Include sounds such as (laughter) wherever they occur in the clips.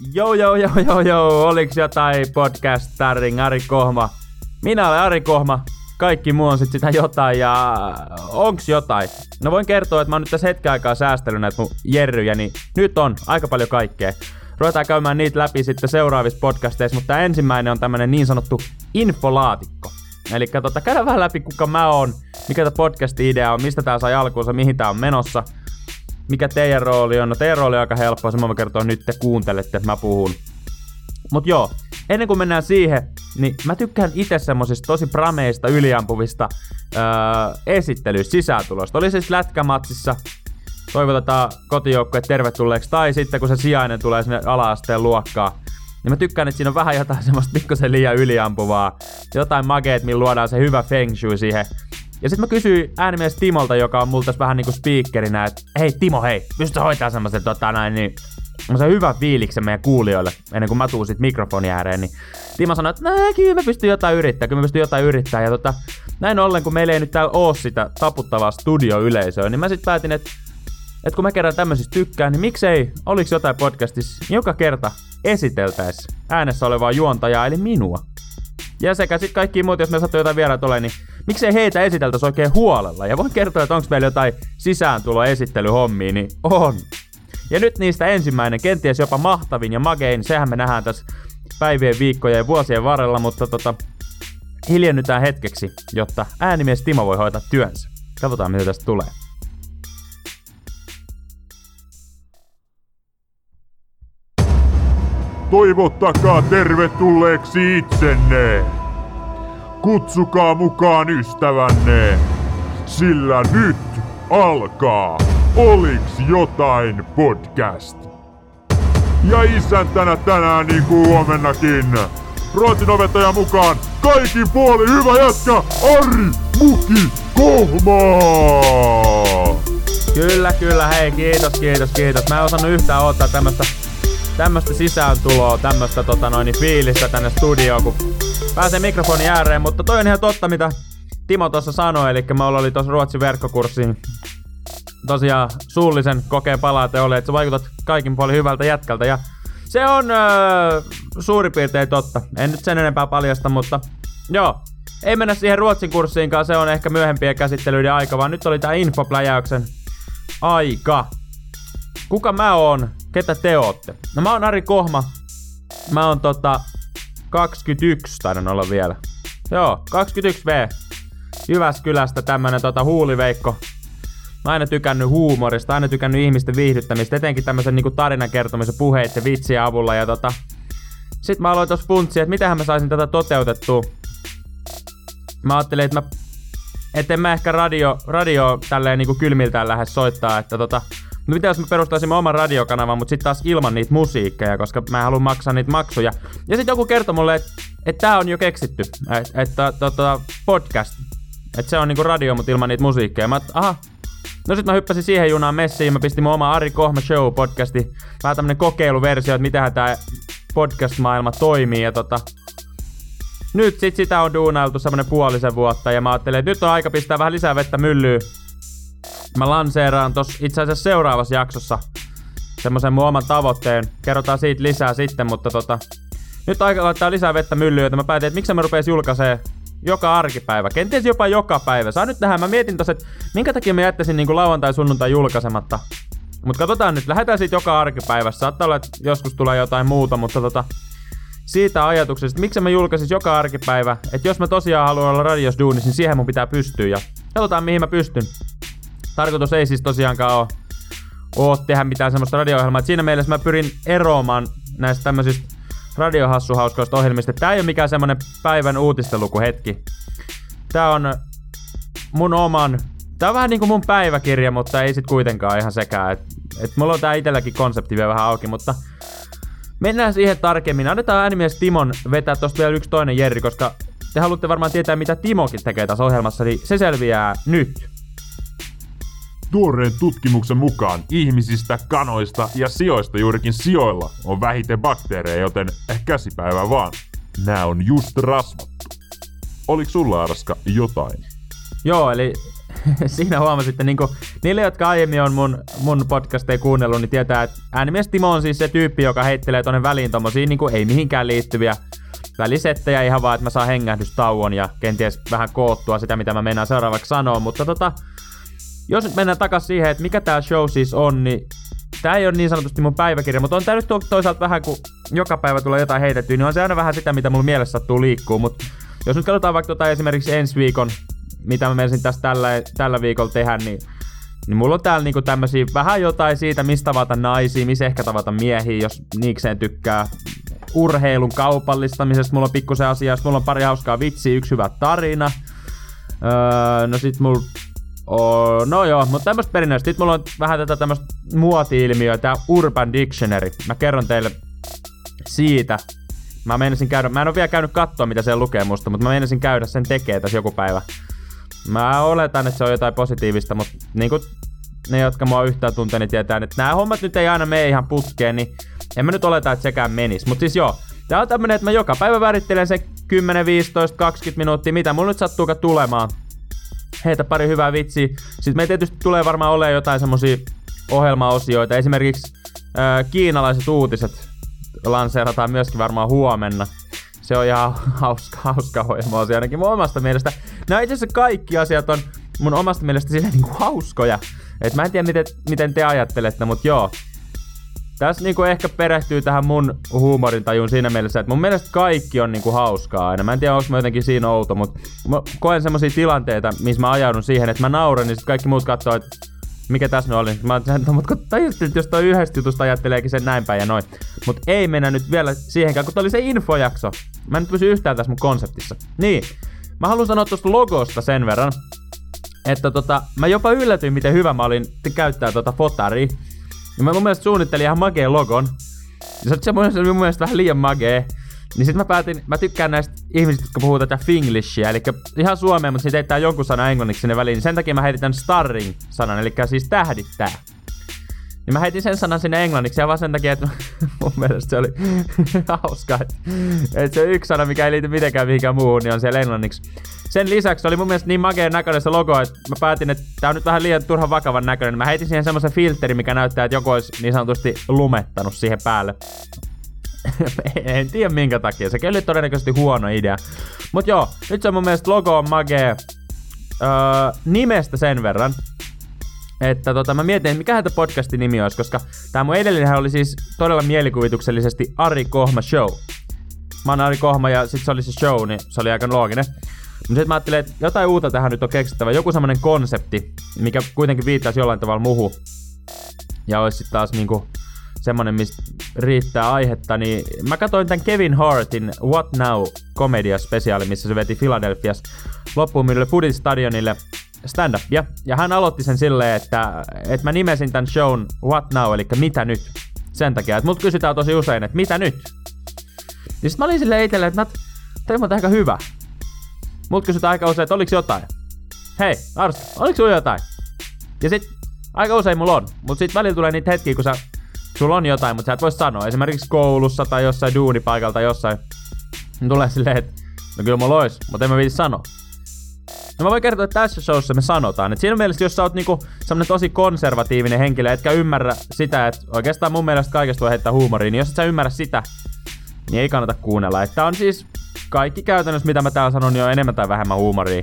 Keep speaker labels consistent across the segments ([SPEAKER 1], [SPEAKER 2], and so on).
[SPEAKER 1] Joo, joo, joo, joo, joo. Oliks jotain podcast Ari Kohma? Minä olen Ari Kohma. Kaikki muu on sit sitä jotain ja onks jotain? No voin kertoa, että mä oon nyt tässä hetken aikaa säästellyt näitä mun jerryjä, niin nyt on aika paljon kaikkea. Ruvetaan käymään niitä läpi sitten seuraavissa podcasteissa, mutta ensimmäinen on tämmönen niin sanottu infolaatikko. Eli tota, käydään vähän läpi, kuka mä oon, mikä tämä podcast-idea on, mistä tää sai alkuunsa, mihin tää on menossa – mikä teidän rooli on? No teidän rooli on aika helppoa, se mä kertoa nyt te kuuntelette, mä puhun. Mut joo, ennen kuin mennään siihen, niin mä tykkään itse semmosista tosi prameista, yliampuvista öö, esittelyistä, sisääntulosta. Oli siis lätkämatsissa, toivotetaan kotijoukkoja tervetulleeksi, tai sitten kun se sijainen tulee sinne ala-asteen luokkaan, niin mä tykkään, että siinä on vähän jotain (laughs) semmoista pikkusen liian yliampuvaa. Jotain mageet, millä luodaan se hyvä feng shui siihen ja sitten mä kysyin äänimies Timolta, joka on multa vähän niinku speakerinä, että hei Timo, hei, pystytkö hoitaa semmoisen tota näin, niin se hyvä fiiliksen meidän kuulijoille, ennen kuin mä tuun sit mikrofonin ääreen, niin Timo sanoi, että no, kyllä mä pystyn jotain yrittää, kyllä mä pystyn jotain yrittää. Ja tota, näin ollen, kun meillä ei nyt täällä oo sitä taputtavaa studioyleisöä, niin mä sitten päätin, että, että kun mä kerran tämmöisistä tykkään, niin miksei oliks jotain podcastissa joka kerta esiteltäis äänessä olevaa juontajaa, eli minua. Ja sekä sitten kaikki muut, jos me sattuu jotain vieraita ole, niin miksei heitä esiteltäisi oikein huolella. Ja voin kertoa, että onko meillä jotain sisääntulo esittelyhommia, niin on. Ja nyt niistä ensimmäinen, kenties jopa mahtavin ja magein, sehän me nähdään tässä päivien, viikkojen ja vuosien varrella, mutta tota, hiljennytään hetkeksi, jotta äänimies Timo voi hoitaa työnsä. Katsotaan, mitä tästä tulee.
[SPEAKER 2] Toivottakaa tervetulleeksi itsenne. Kutsukaa mukaan ystävänne, sillä nyt alkaa Oliks jotain podcast. Ja isäntänä tänään niin kuin huomennakin. Ruotsin mukaan kaikki puoli hyvä jätkä Ari Muki Kohma!
[SPEAKER 1] Kyllä, kyllä, hei, kiitos, kiitos, kiitos. Mä en osannut yhtään ottaa tämmöstä tämmöstä sisääntuloa, tämmöstä tota noin, fiilistä tänne studioon, kun pääsee mikrofonin ääreen, mutta toi on ihan totta, mitä Timo tuossa sanoi, eli me oli tuossa Ruotsin verkkokurssiin tosiaan suullisen kokeen palaute oli, että sä vaikutat kaikin puolin hyvältä jätkältä ja se on öö, suurin piirtein totta. En nyt sen enempää paljasta, mutta joo. Ei mennä siihen Ruotsin kurssiinkaan, se on ehkä myöhempien käsittelyiden aika, vaan nyt oli tää infopläjäyksen aika. Kuka mä oon? Ketä te ootte? No mä oon Ari Kohma. Mä oon tota 21 taidan olla vielä. Joo, 21V. Jyväskylästä tämmönen tota huuliveikko. Mä aina tykännyt huumorista, aina tykännyt ihmisten viihdyttämistä, etenkin tämmösen niinku tarinan kertomisen puheitten vitsien avulla ja tota... Sitten mä aloin tossa funtsia, että mitähän mä saisin tätä toteutettua. Mä ajattelin, että mä... Et en mä ehkä radio, radio tälleen niinku kylmiltään lähde soittaa, että tota... No mitä jos me perustaisimme oman radiokanavan, mutta sitten taas ilman niitä musiikkeja, koska mä haluan maksaa niitä maksuja. Ja sitten joku kertoi mulle, että et tää on jo keksitty, että et, tota, podcast. Että se on niinku radio, mutta ilman niitä musiikkeja. Mä aha, No sit mä hyppäsin siihen junaan messiin, mä pistin mun oma Ari Kohma Show podcasti, vähän tämmönen kokeiluversio, että mitähän tää podcast-maailma toimii ja tota... Nyt sit sitä on duunailtu semmonen puolisen vuotta ja mä ajattelin, että nyt on aika pistää vähän lisää vettä myllyyn Mä lanseeraan tos itse asiassa seuraavassa jaksossa semmoisen mun oman tavoitteen. Kerrotaan siitä lisää sitten, mutta tota... Nyt aika laittaa lisää vettä myllyyn, että mä päätin, että miksi mä rupes julkaisee joka arkipäivä, kenties jopa joka päivä. Saa nyt tähän, mä mietin tossa, että minkä takia mä jättäisin niinku lauantai sunnuntai julkaisematta. Mut katsotaan nyt, lähdetään siitä joka arkipäivä. Saattaa olla, että joskus tulee jotain muuta, mutta tota, siitä ajatuksesta, että miksi mä julkaisin joka arkipäivä, että jos mä tosiaan haluan olla radios duunis, niin siihen mun pitää pystyä ja katsotaan mihin mä pystyn. Tarkoitus ei siis tosiaankaan ole, ole tehdä mitään semmoista radio-ohjelmaa. Siinä mielessä mä pyrin eroamaan näistä tämmöisistä radiohassuhauskoista ohjelmista. Tää ei ole mikään semmonen päivän uutistelukuhetki. Tää on mun oman... Tää on vähän niinku mun päiväkirja, mutta ei sit kuitenkaan ihan sekään. Et, et mulla on tää itelläkin konsepti vielä vähän auki, mutta mennään siihen tarkemmin. Annetaan äänimies Timon vetää tosta vielä yksi toinen Jerry, koska te haluatte varmaan tietää, mitä Timokin tekee tässä ohjelmassa, niin se selviää nyt.
[SPEAKER 2] Tuoreen tutkimuksen mukaan ihmisistä, kanoista ja sijoista juurikin sijoilla on vähiten bakteereja, joten käsipäivä vaan. Nää on just rasvattu. Oliko sulla Araska jotain?
[SPEAKER 1] Joo, eli (laughs) siinä huomasitte, niin niille, jotka aiemmin on mun, mun podcasteja kuunnellut, niin tietää, että äänimies Timo on siis se tyyppi, joka heittelee tonne väliin tommosia niin ei mihinkään liittyviä välisettejä ihan vaan, että mä saan hengähdystauon ja kenties vähän koottua sitä, mitä mä mennään seuraavaksi sanoa, mutta tota, jos nyt mennään takaisin siihen, että mikä tää show siis on, niin tää ei ole niin sanotusti mun päiväkirja, mutta on tää nyt toisaalta vähän, kun joka päivä tulee jotain heitettyä, niin on se aina vähän sitä, mitä mulla mielessä sattuu liikkuu, mutta jos nyt katsotaan vaikka tota esimerkiksi ensi viikon, mitä mä menisin tässä tällä, tällä viikolla tehdä, niin niin mulla on täällä niinku tämmösiä vähän jotain siitä, mistä tavata naisia, missä ehkä tavata miehiä, jos niikseen tykkää. Urheilun kaupallistamisesta mulla on pikkusen asiaa, mulla on pari hauskaa vitsiä, yksi hyvä tarina. Öö, no sit mulla Oh, no joo, mutta tämmöstä perinnöistä. Sitten mulla on vähän tätä tämmöstä muoti-ilmiöä, tää Urban Dictionary. Mä kerron teille siitä. Mä menisin käydä, mä en ole vielä käynyt katsoa mitä se lukee musta, mutta mä menisin käydä sen tekee tässä joku päivä. Mä oletan, että se on jotain positiivista, mutta niinku ne, jotka mua yhtään tuntee, niin tietää, että nämä hommat nyt ei aina mene ihan putkeen, niin en mä nyt oleta, että sekään menis. Mutta siis joo, tää on tämmönen, että mä joka päivä värittelen se 10, 15, 20 minuuttia, mitä mulla nyt sattuukaan tulemaan heitä pari hyvää vitsiä. Sitten me tietysti tulee varmaan olemaan jotain semmosia ohjelmaosioita. Esimerkiksi äh, kiinalaiset uutiset lanseerataan myöskin varmaan huomenna. Se on ihan (laughs) hauska, hauska ohjelmaosio ainakin mun omasta mielestä. Nämä itse asiassa kaikki asiat on mun omasta mielestä silleen niinku hauskoja. Et mä en tiedä miten, miten te ajattelette, mutta joo tässä niinku ehkä perehtyy tähän mun huumorintajuun siinä mielessä, että mun mielestä kaikki on niinku hauskaa aina. Mä en tiedä, onko mä jotenkin siinä outo, mutta mä koen semmosia tilanteita, missä mä ajaudun siihen, että mä nauran, niin sit kaikki muut katsoo, että mikä tässä nyt oli. Mä ajattelin, että mutta tajusit, että jos toi yhdestä jutusta ajatteleekin sen näin päin ja noin. Mut ei mennä nyt vielä siihenkään, kun toi oli se infojakso. Mä en nyt pysy yhtään tässä mun konseptissa. Niin, mä haluan sanoa tuosta logosta sen verran, että tota, mä jopa yllätyin, miten hyvä mä olin käyttää tota fotaria. Ja mä mun mielestä suunnittelin ihan magee logon. Ja se oli mun mielestä vähän liian magee. Niin sit mä päätin, mä tykkään näistä ihmisistä, jotka puhuu tätä finglishia, eli ihan suomea, mutta sitten heittää jonkun sana englanniksi sinne väliin, niin sen takia mä heitin tämän starring-sanan, eli siis tähdittää. Niin mä heitin sen sanan sinne englanniksi ja vaan sen takia, että (laughs) mun mielestä se oli (laughs) hauskaa, että, se yksi sana, mikä ei liity mitenkään mihinkään muuhun, niin on siellä englanniksi. Sen lisäksi oli mun mielestä niin makeen näköinen se logo, että mä päätin, että tää on nyt vähän liian turhan vakavan näköinen. Mä heitin siihen semmoisen filteri, mikä näyttää, että joku olisi niin sanotusti lumettanut siihen päälle. (laughs) en tiedä minkä takia. Se oli todennäköisesti huono idea. Mut joo, nyt se mun mielestä logo on magee. Öö, nimestä sen verran, että tota, mä mietin, että mikä tämä podcastin nimi olisi, koska tämä mun edellinen oli siis todella mielikuvituksellisesti Ari Kohma Show. Mä oon Ari Kohma ja sit se oli se show, niin se oli aika looginen. Mutta sitten mä ajattelin, että jotain uutta tähän nyt on keksittävä. Joku semmonen konsepti, mikä kuitenkin viittaisi jollain tavalla muhu. Ja olisi sitten taas niinku semmonen, mistä riittää aihetta, niin mä katsoin tämän Kevin Hartin What Now komedia spesiaali, missä se veti Philadelphias loppuun myydylle Foodie Stadionille stand -upia. Ja hän aloitti sen silleen, että, että mä nimesin tämän shown What Now, eli mitä nyt. Sen takia, että mut kysytään tosi usein, että mitä nyt. Ja sit mä olin silleen itselleen, että tämä on aika hyvä. Mut kysytään aika usein, että oliks jotain. Hei, Arsi, oliks sulla jotain? Ja sit aika usein mulla on, mut sit välillä tulee niitä hetkiä, kun sä, sulla on jotain, mutta sä et voi sanoa. Esimerkiksi koulussa tai jossain duunipaikalta jossain. Niin tulee silleen, että no kyllä mulla ois, mutta en mä viisi sanoa. No mä voin kertoa, että tässä showssa me sanotaan, että siinä mielessä, jos sä oot niinku semmonen tosi konservatiivinen henkilö, etkä ymmärrä sitä, että oikeastaan mun mielestä kaikesta voi heittää huumoriin, niin jos et sä ymmärrä sitä, niin ei kannata kuunnella. Että on siis kaikki käytännössä, mitä mä täällä sanon, niin on enemmän tai vähemmän huumoria.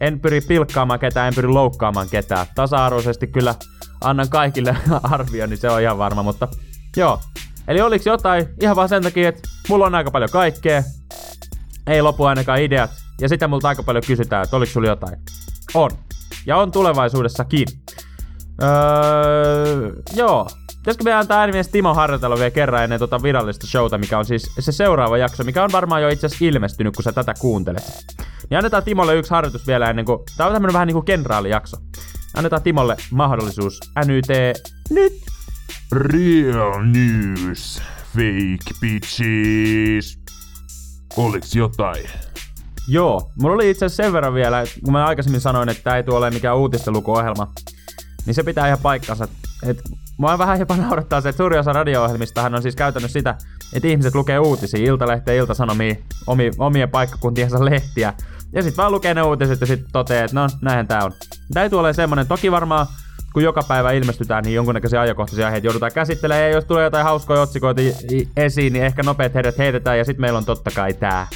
[SPEAKER 1] En pyri pilkkaamaan ketään, en pyri loukkaamaan ketään. Tasa-arvoisesti kyllä annan kaikille (laughs) arvio, niin se on ihan varma, mutta joo. Eli oliks jotain ihan vaan sen takia, että mulla on aika paljon kaikkea. Ei lopu ainakaan ideat. Ja sitä multa aika paljon kysytään, että oliks sulla jotain. On. Ja on tulevaisuudessakin. Öö, joo. Pitäisikö me antaa äänimies Timo harjoitella vielä kerran ennen tota virallista showta, mikä on siis se seuraava jakso, mikä on varmaan jo itse asiassa ilmestynyt, kun sä tätä kuuntelet. Niin annetaan Timolle yksi harjoitus vielä ennen kuin... Tää on tämmönen vähän niinku kenraalijakso. Annetaan Timolle mahdollisuus. NYT nyt!
[SPEAKER 2] Real news, fake bitches. Oliks jotain?
[SPEAKER 1] Joo, mulla oli itse asiassa sen verran vielä, että kun mä aikaisemmin sanoin, että tää ei tule olemaan mikään uutistelukuohjelma, niin se pitää ihan paikkansa. Et Mua vähän jopa naurattaa se, että suuri osa radio-ohjelmistahan on siis käytännössä sitä, että ihmiset lukee uutisia, iltalehteen, iltasanomia, omi, omien paikkakuntiensa lehtiä. Ja sit vaan lukee ne uutiset ja sit toteaa, että no näinhän tää on. Täytyy olla semmonen, toki varmaan kun joka päivä ilmestytään, niin jonkunnäköisiä ajankohtaisia aiheita joudutaan käsittelemään. Ja jos tulee jotain hauskoja otsikoita esiin, niin ehkä nopeat heidät heitetään. Ja sitten meillä on totta kai tää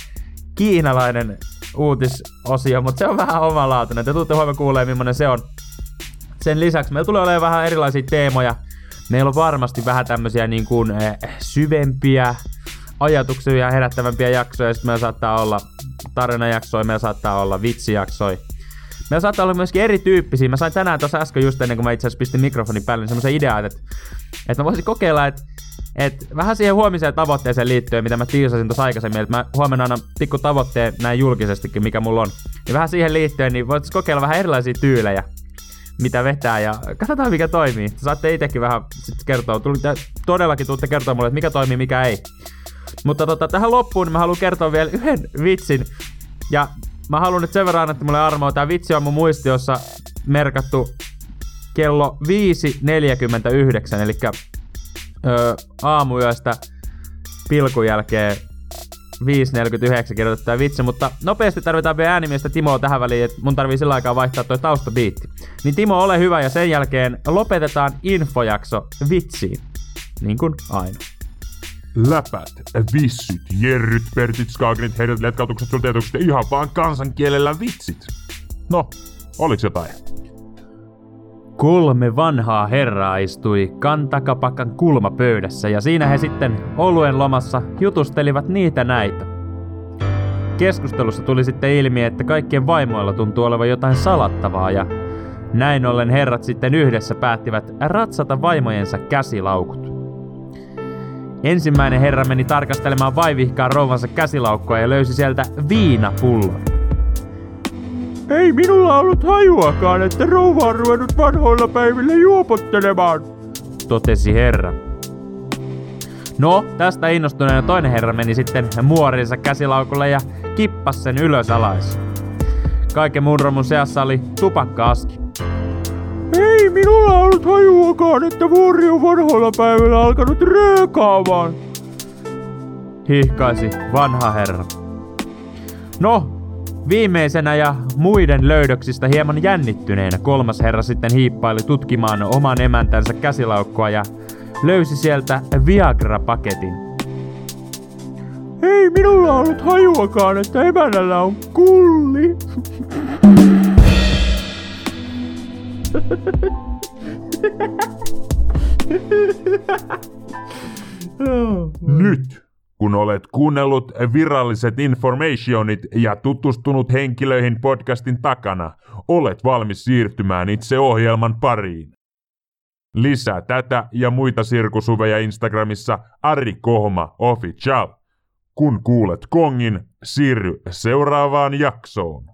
[SPEAKER 1] kiinalainen uutisosio, mutta se on vähän omalaatuinen. Te tuutte huomenna kuulee, millainen se on. Sen lisäksi meillä tulee olemaan vähän erilaisia teemoja. Meillä on varmasti vähän tämmöisiä niin kuin, äh, syvempiä ajatuksia herättävämpiä jaksoja. Sitten meillä saattaa olla tarinajaksoja, meillä saattaa olla vitsijaksoja. Meillä saattaa olla myöskin erityyppisiä. Mä sain tänään tuossa äsken just ennen kuin mä itse asiassa pistin mikrofonin päälle, niin semmoisen idean, että, että mä voisin kokeilla, että et vähän siihen huomiseen tavoitteeseen liittyen, mitä mä tiisasin tuossa aikaisemmin, että mä huomenna aina pikku tavoitteen näin julkisestikin, mikä mulla on. Niin vähän siihen liittyen, niin voitaisiin kokeilla vähän erilaisia tyylejä, mitä vetää ja katsotaan mikä toimii. Saatte itsekin vähän sit kertoa, tuli, todellakin tuutte kertoa mulle, että mikä toimii, mikä ei. Mutta tota, tähän loppuun niin mä haluan kertoa vielä yhden vitsin. Ja mä haluan nyt sen verran, että mulle armoa. Tää vitsi on mun muistiossa merkattu kello 5.49, eli öö, aamuyöstä pilkun jälkeen 5.49 kirjoitettu vitsi, mutta nopeasti tarvitaan vielä äänimiestä Timoa tähän väliin, että mun tarvii sillä aikaa vaihtaa toi taustabiitti. Niin Timo, ole hyvä ja sen jälkeen lopetetaan infojakso vitsiin. Niin kuin aina.
[SPEAKER 2] Läpät, vissyt, jerryt, pertit, skaagenit, heidät, letkautukset, sulteutukset ja ihan vaan kansankielellä vitsit. No, oliks jotain?
[SPEAKER 1] Kolme vanhaa herraa istui kantakapakan kulmapöydässä ja siinä he sitten oluen lomassa jutustelivat niitä näitä. Keskustelussa tuli sitten ilmi, että kaikkien vaimoilla tuntuu olevan jotain salattavaa ja näin ollen herrat sitten yhdessä päättivät ratsata vaimojensa käsilaukut. Ensimmäinen herra meni tarkastelemaan vaivihkaa rouvansa käsilaukkoa ja löysi sieltä viinapullon. Ei minulla ollut hajuakaan, että rouva on ruvennut vanhoilla päivillä juopottelemaan, totesi herra. No, tästä innostuneena toinen herra meni sitten muorinsa käsilaukulle ja kippas sen ylös alais. Kaiken muun romun seassa oli tupakka-aski. Ei minulla ollut hajuakaan, että vuori on vanhoilla päivillä alkanut röökaamaan, hihkaisi vanha herra. No, Viimeisenä ja muiden löydöksistä hieman jännittyneenä kolmas herra sitten hiippaili tutkimaan oman emäntänsä käsilaukkoa ja löysi sieltä Viagra-paketin. Ei minulla ollut hajuakaan, että emännällä on kulli.
[SPEAKER 2] Nyt, kun olet kuunnellut viralliset informationit ja tutustunut henkilöihin podcastin takana, olet valmis siirtymään itse ohjelman pariin. Lisää tätä ja muita sirkusuveja Instagramissa Ari Kohma Official. Kun kuulet kongin, siirry seuraavaan jaksoon.